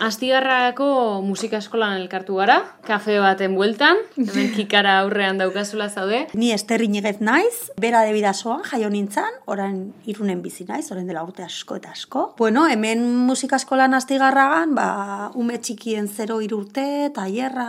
Astigarrako musika eskolan elkartu gara, kafe baten bueltan, hemen kikara aurrean daukazula zaude. Ni esterri negez naiz, bera de bidazoan jaio nintzen, orain irunen bizi naiz, orain dela urte asko eta asko. Bueno, hemen musika eskolan astigarragan, ba, ume txikien 0 urte, tailerra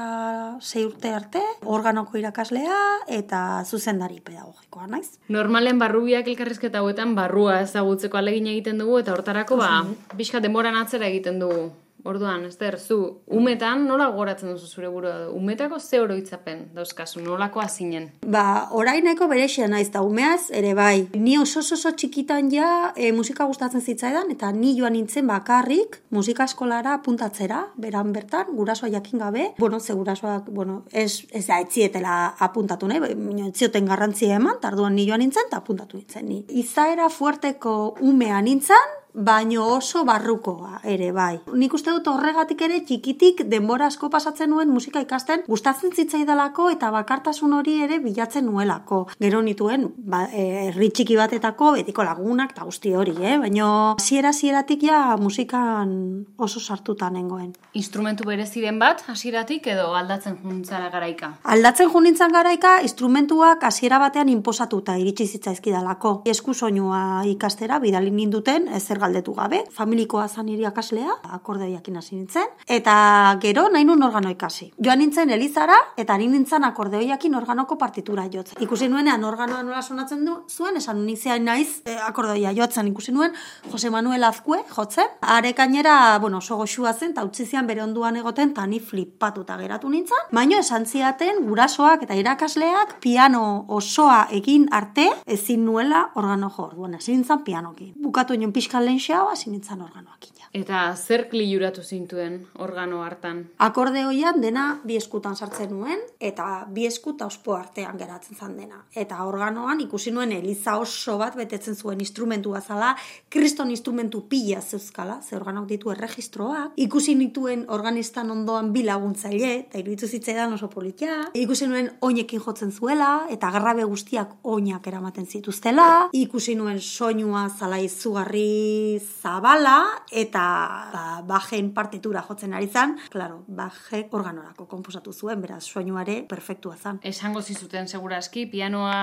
6 urte arte, organoko irakaslea eta zuzendari pedagogikoa naiz. Normalen barrubiak elkarrizketa hauetan barrua ezagutzeko alegin egiten dugu eta hortarako ba, bizka denboran atzera egiten dugu. Orduan, Ester, zu, umetan nola goratzen duzu zure burua? Umetako ze oroitzapen dauzkazu, nolako zinen? Ba, oraineko berexia naiz da umeaz, ere bai. Ni oso oso txikitan ja e, musika gustatzen zitzaidan, eta ni joan nintzen bakarrik musika eskolara apuntatzera, beran bertan, gurasoa jakin gabe. Bueno, ze gurasoak, bueno, ez, ez da etzietela apuntatu nahi, baina etzioten garrantzia eman, tarduan ni joan nintzen, eta apuntatu nintzen ni. Izaera fuerteko umea nintzen, baino oso barrukoa ere bai. Nik uste dut horregatik ere txikitik denbora asko pasatzen nuen musika ikasten gustatzen zitzaidalako eta bakartasun hori ere bilatzen nuelako. Gero nituen ba, e, herri txiki batetako betiko lagunak eta guzti hori, eh? baino hasiera hasieratik ja musikan oso sartuta nengoen. Instrumentu bereziren bat hasieratik edo aldatzen juntzara garaika? Aldatzen junintzan garaika instrumentuak hasiera batean inposatuta iritsi zitzaizkidalako. Esku soinua ikastera bidalin ninduten ezer galdetu gabe, familikoa zan iriakaslea, akordeoiakin hasi nintzen, eta gero nahi nun organo ikasi. Joan nintzen Elizara, eta ni nintzen akordeoiakin organoko partitura jotzen. Ikusi nuenean organoa nola sonatzen du, zuen, esan nizia naiz e, akordeoia jotzen ikusi nuen, Jose Manuel Azkue jotzen, are kainera, bueno, oso goxua zen, eta utzi zian bere onduan egoten, eta ni flipatuta geratu nintzen, baino esan ziaten gurasoak eta irakasleak piano osoa egin arte ezin nuela organo jo, orduan, ezin nintzen pianoki. Bukatu nion pixkan lehen xeaua, zinintzen organoak ina. Eta zer kliuratu zintuen organo hartan? Akordeoian dena bi eskutan sartzen nuen, eta bi eskuta ospo artean geratzen zan dena. Eta organoan ikusi nuen eliza oso bat betetzen zuen instrumentu bazala, kriston instrumentu pila zeuzkala, ze organok ditu erregistroak. Ikusi nituen organistan ondoan bi laguntzaile, eta iruditu zitzaidan oso politia. Ikusi nuen oinekin jotzen zuela, eta garrabe guztiak oinak eramaten zituztela. Ikusi nuen soinua zala izugarri zabala, eta ba, bajen partitura jotzen ari zan, claro, baje organorako konposatu zuen, beraz, soinuare perfektua zan. Esango zizuten segurazki, pianoa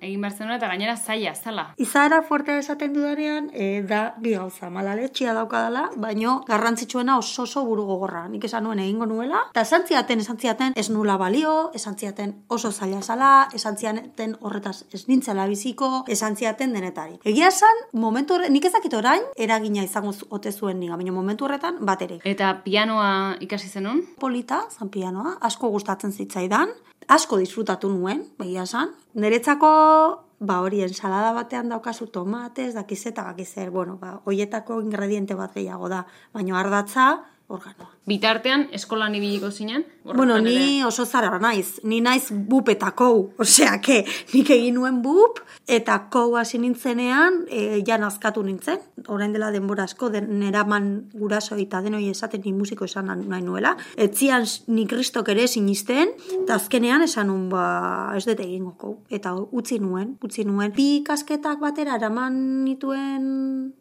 egin behar eta gainera zaila, zala. Izaera fuerte esaten dudanean, e, da bi gauza, malale, txia daukadala, baino garrantzitsuena oso oso buru gogorra. Nik esan nuen egingo nuela, eta esan ziaten, esan ziaten, ez nula balio, esan ziaten oso zaila zala, esan ziaten horretaz ez nintzela biziko, esan ziaten denetari. Egia esan, momentu horre, nik ezakit orain, eragina izango ote zuen niga, baina momentu horretan bat ere. Eta pianoa ikasi zenun? Polita, zan pianoa, asko gustatzen zitzaidan, asko disfrutatu nuen, begia esan. Neretzako ba hori ensalada batean daukazu tomatez, dakiz eta bakizer, bueno, ba, hoietako ingrediente bat gehiago da, baina ardatza, organoa. Bitartean, eskolan ibiliko zinen? Bueno, ni oso zara naiz. Ni naiz bup eta kou. Osea, ke, nik egin nuen bup, eta kou hasi nintzenean, e, jan azkatu nintzen. Orain dela denbora asko, den, neraman guraso eta denoi esaten ni musiko esan nahi nuela. Etzian ni kristok ere sinisten, eta azkenean esan nun, ba, ez dut egingo kou. Eta utzi nuen, utzi nuen. Bi kasketak batera eraman nituen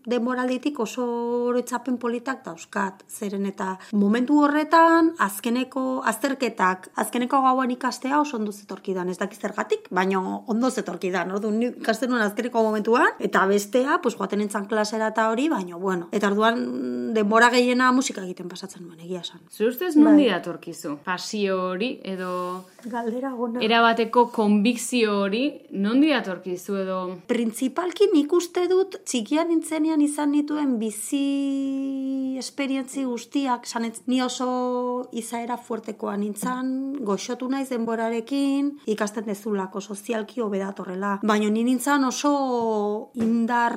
denboralditik oso oroitzapen politak dauzkat. Zeren eta momentu horretan, azkeneko azterketak, azkeneko gauan ikastea oso ondo zetorkidan, ez dakiz zergatik, baina ondo zetorkidan, ordu ni ikasten nuen azkeneko momentuan, eta bestea, pues joaten entzan klasera eta hori, baina bueno, eta orduan denbora gehiena musika egiten pasatzen nuen, egia esan. Zer ustez nondi bai. datorkizu? Pasio hori, edo... Galdera gona. Erabateko konbikzio hori, nondi datorkizu edo... Principalki nik uste dut, txikian nintzenean izan nituen bizi esperientzi guztiak, sanetz, ni oso izaera fuertekoa nintzan, goxotu naiz denborarekin, ikasten dezulako sozialki hobedatorrela. Baina ni nintzan oso indar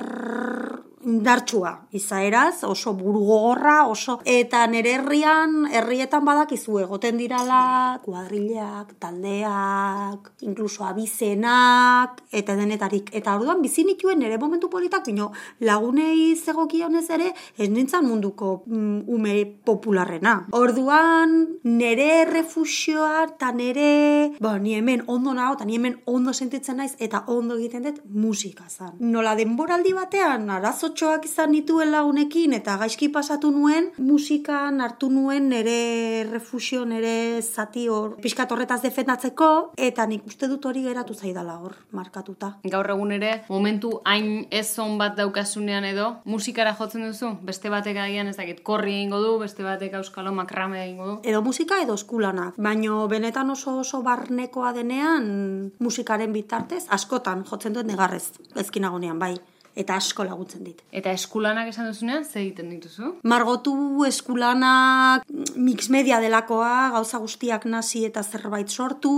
indartsua izaeraz, oso burugorra, oso... Eta nere herrian, herrietan badakizu egoten dirala, kuadrileak, taldeak, inkluso abizenak, eta denetarik. Eta orduan bizi nituen nere momentu politak, bino lagunei zegokionez ere, ez nintzen munduko mm, ume popularrena. Orduan, nere refusioa, eta nere, ba, ni hemen ondo nago, eta ni hemen ondo sentitzen naiz, eta ondo egiten dut musika zan. Nola denboraldi batean, arazo arazotxoak izan nituela unekin eta gaizki pasatu nuen musikan hartu nuen nere refusio, nere zati hor pixkat horretaz defendatzeko eta nik uste dut hori geratu zaidala hor markatuta. Gaur egun ere, momentu hain ez on bat daukasunean edo, musikara jotzen duzu? Beste batek agian ez dakit, korri egingo du, beste batek auskalo makrame egingo du. Edo musika edo eskulanak, baino benetan oso oso barnekoa denean musikaren bitartez, askotan jotzen dut negarrez, ezkinagonean bai eta asko laguntzen dit. Eta eskulanak esan duzunean, ze egiten dituzu? Margotu eskulanak mix media delakoa, gauza guztiak nasi eta zerbait sortu,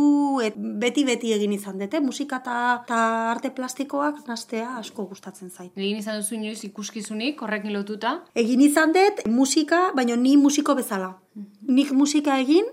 et beti beti egin izan dute, musika eta ta arte plastikoak nastea asko gustatzen zait. Egin izan duzu inoiz ikuskizunik, horrekin lotuta? Egin izan dut musika, baina ni musiko bezala. Nik musika egin,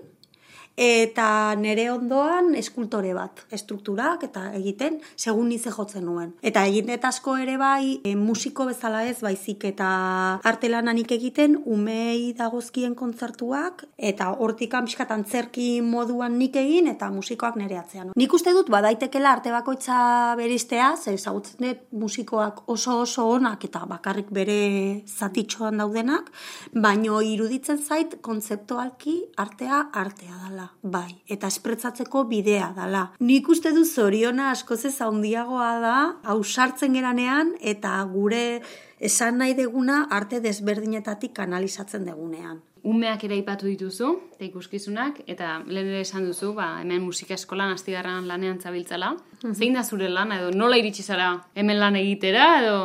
eta nere ondoan eskultore bat, estrukturak eta egiten, segun nize jotzen nuen. Eta egin asko ere bai, e, musiko bezala ez, baizik eta artelananik egiten, umei dagozkien kontzertuak, eta hortik pixkat antzerki moduan nik egin, eta musikoak nere atzean. Nik uste dut, badaitekela arte bakoitza beristea, ze ezagutzen dut musikoak oso oso onak eta bakarrik bere zatitxoan daudenak, baino iruditzen zait kontzeptualki artea artea dala bai, eta espretzatzeko bidea dala. Nik uste du zoriona askoz ez handiagoa da, hausartzen geranean, eta gure esan nahi deguna arte desberdinetatik kanalizatzen degunean. Umeak ere ipatu dituzu, eta ikuskizunak, eta lehen ere esan duzu, ba, hemen musika eskolan astigarran lanean zabiltzala. Zein da zure lan, edo nola iritsi zara hemen lan egitera, edo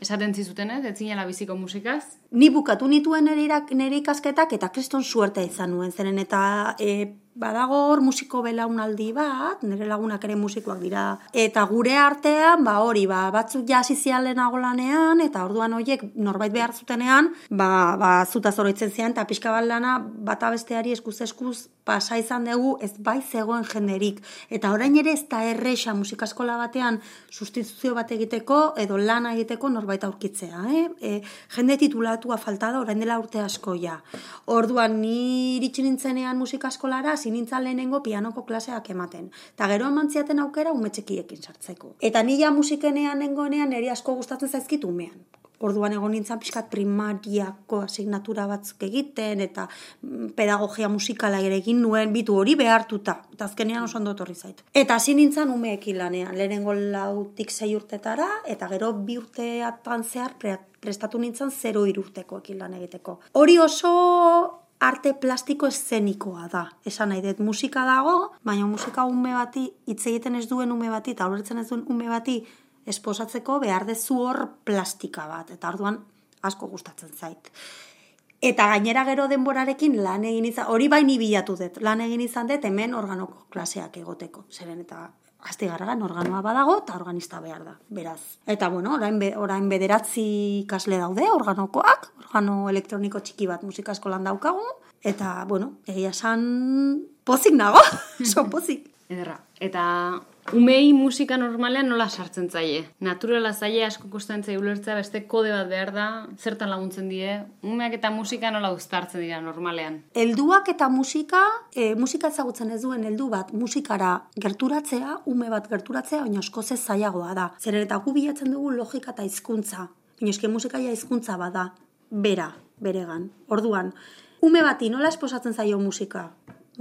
esaten zizuten, ez, etzinela biziko musikaz? Ni bukatu nituen nire, ikasketak eta kriston suertea izan nuen, zeren eta e, badago hor musiko belaunaldi bat, nire lagunak ere musikoak dira, eta gure artean, ba hori, ba, batzuk ja hasi zian lehenago lanean, eta orduan horiek norbait behar zutenean, ba, ba zuta zoroitzen zian, eta pixka bat lana bata besteari eskuz eskuz pasa izan dugu ez bai zegoen jenderik. Eta orain ere ez da erresa musika eskola batean sustituzio bat egiteko edo lana egiteko norbait aurkitzea. Eh? E, jende titulatua falta da orain dela urte asko ja. Orduan ni iritsi nintzenean musika eskolara hasi nintzen lehenengo pianoko klaseak ematen. Ta gero eman ziaten aukera umetxekiekin sartzeko. Eta ni ja musikenean nengoenean niri asko gustatzen zaizkit umean. Orduan egon nintzen pixkat primariako asignatura batzuk egiten, eta mm, pedagogia musikala ere egin nuen, bitu hori behartuta, eta azkenean oso ondo etorri zait. Eta hasi nintzen umeekin lanean, lehenengo lautik sei urtetara, eta gero bi urteatan zehar pre- prestatu nintzen zero irurtekoekin lan egiteko. Hori oso arte plastiko eszenikoa da. Esan nahi dut, musika dago, baina musika ume bati, hitz egiten ez duen ume bati, eta ulertzen ez duen ume bati, esposatzeko behar dezu hor plastika bat, eta orduan asko gustatzen zait. Eta gainera gero denborarekin lan egin izan, hori baini bilatu dut, lan egin izan dut hemen organoko klaseak egoteko. Zeren eta astigarragan organoa badago eta organista behar da, beraz. Eta bueno, orain, be, orain bederatzi ikasle daude organokoak, organo elektroniko txiki bat musika eskolan daukagu, eta bueno, egia esan pozik nago, so pozik. Ederra. Eta umei musika normalean nola sartzen zaie? Naturala zaie asko kosten zaie ulertzea beste kode bat behar da, zertan laguntzen die? Umeak eta musika nola uztartzen dira normalean? Helduak eta musika, e, musika ezagutzen ez duen heldu bat musikara gerturatzea, ume bat gerturatzea, baina askoz ez zailagoa da. Zeren eta gu bilatzen dugu logika eta hizkuntza. Baina eske musika ja hizkuntza bada, bera, beregan. Orduan, ume bati nola esposatzen zaio musika?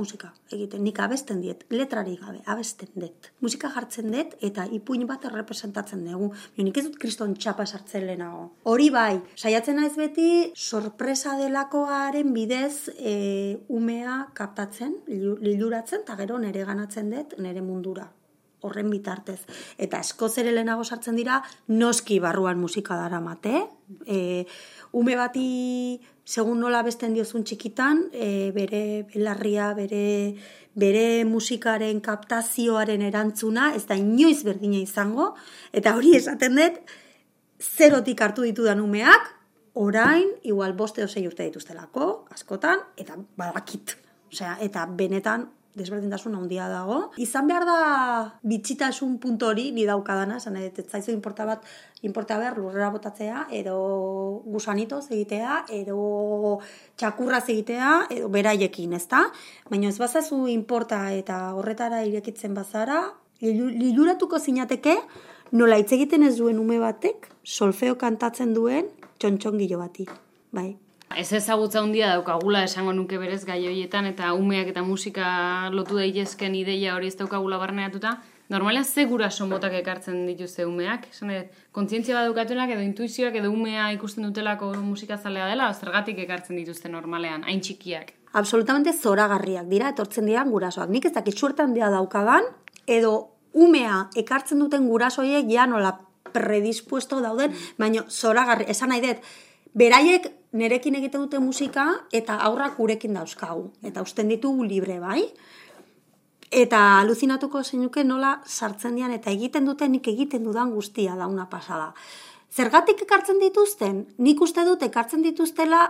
Musika egiten, nik abesten diet, letrarik gabe, abesten dut. Musika jartzen dut eta ipuin bat errepresentatzen dugu. Jo, nik ez dut kriston txapa sartzen lehenago. Hori bai, saiatzen naiz beti sorpresa delakoaren bidez e, umea kaptatzen, liluratzen, eta gero nere ganatzen dut nere mundura horren bitartez. Eta askoz ere lehenago sartzen dira, noski barruan musika dara mate. E, ume bati, segun nola besten diozun txikitan, e, bere belarria, bere, bere musikaren kaptazioaren erantzuna, ez da inoiz berdina izango, eta hori esaten dut, zerotik hartu ditudan umeak, orain, igual boste osei urte dituztelako, askotan, eta badakit. Osea, eta benetan desberdintasun handia dago. Izan behar da bitxitasun puntu hori ni daukadana, esan ez zaizu inporta bat, inporta behar lurrera botatzea, edo gusanitoz egitea, edo txakurraz egitea, edo beraiekin, ezta? Baina ez bazazu inporta eta horretara irekitzen bazara, lilu- liluratuko zinateke, nola hitz egiten ez duen ume batek, solfeo kantatzen duen txontxongilo bati. Bai. Ez ezagutza handia daukagula esango nuke berez gai horietan eta umeak eta musika lotu daitezken ideia hori ez daukagula barneatuta. Normalean ze guraso motak ekartzen dituzte umeak? Esan edo, kontzientzia bat daukatunak edo intuizioak edo umea ikusten dutelako musika zalea dela, zergatik ekartzen dituzte normalean, hain txikiak. absolutamente zoragarriak dira etortzen diran gurasoak. Nik ez dakit suerte handia daukadan, edo umea ekartzen duten gurasoiek ja nola predispuesto dauden, baina zoragarri, esan nahi dut, beraiek nerekin egiten dute musika eta aurrak gurekin dauzkagu. Eta usten ditugu libre, bai? Eta aluzinatuko zeinuke nola sartzen dian eta egiten dute nik egiten dudan guztia da una pasada. Zergatik ekartzen dituzten? Nik uste dut ekartzen dituztela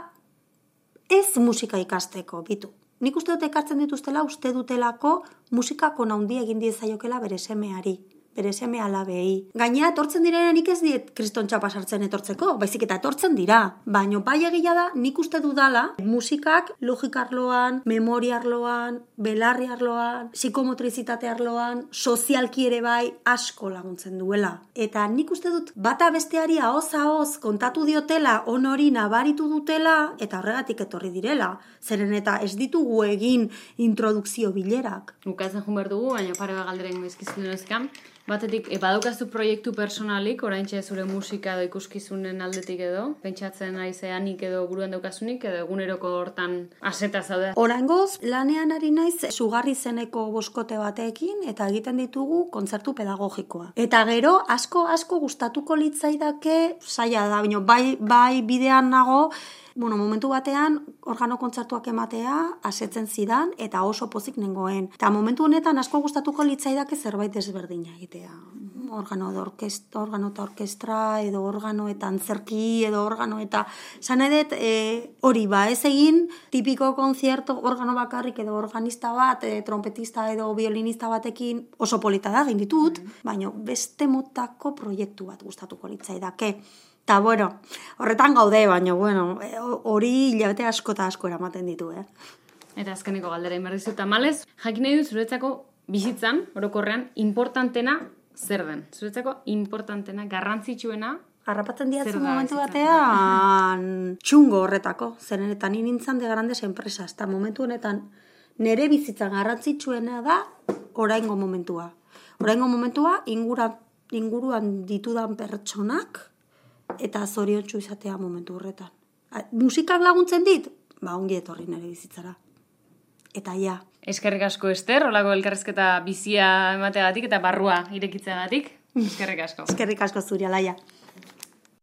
ez musika ikasteko, bitu. Nik uste dut ekartzen dituztela uste dutelako musikako naundi egin diezaiokela bere semeari bere seme alabei. Gainera, etortzen direna nik ez diet kriston txapa sartzen etortzeko, baizik eta etortzen dira. Baina bai egia da, nik uste dudala, musikak logikarloan, memoriarloan, belarri arloan, psikomotrizitate arloan, sozialki ere bai asko laguntzen duela. Eta nik uste dut, bata besteari ahoz ahoz kontatu diotela, onori nabaritu dutela, eta horregatik etorri direla. Zeren eta ez ditugu egin introdukzio bilerak. Bukatzen jun behar dugu, baina pare bat galderen bezkizun ezkan. Batetik, e, badaukazu proiektu personalik, oraintxe zure musika edo ikuskizunen aldetik edo, pentsatzen ari zeanik edo buruan daukasunik, edo eguneroko hortan aseta zaude. Oraingoz, lanean ari naiz sugarri zeneko boskote batekin eta egiten ditugu kontzertu pedagogikoa. Eta gero, asko asko gustatuko litzaidake, saia da, baina bai, bai bidean nago, Bueno, momentu batean, organo kontzertuak ematea, asetzen zidan, eta oso pozik nengoen. Eta momentu honetan, asko gustatuko litzaidake zerbait ezberdina egitea. Organo, da orkestra, organo eta orkestra, edo organo eta antzerki, edo organo eta... Zan edet, e, hori ba, ez egin, tipiko konzierto organo bakarrik, edo organista bat, e, trompetista edo violinista batekin oso polita da, ditut, baina beste motako proiektu bat gustatuko litzaidake. Eta, bueno, horretan gaude, baina, bueno, e, hori hilabete asko eta asko eramaten ditu, eh? Eta azkeneko galdera inberdizu tamalez, jakin nahi du zuretzako bizitzan, orokorrean, importantena zer den? Zuretzako importantena, garrantzitsuena, Harrapatzen diatzu momentu batean txungo horretako, zeren eta ni nintzen de grandes empresas, eta momentu honetan nere bizitzan garrantzitsuena da oraingo momentua. Oraingo momentua ingura, inguruan ditudan pertsonak eta zoriontsu izatea momentu horretan. Musikak laguntzen dit? Ba, ongi etorri nere bizitzara. Eta ja, eskerrik asko ester, olako elkarrezketa bizia emateagatik eta barrua irekitzeagatik. Eskerrik asko. eskerrik asko zuri alaia.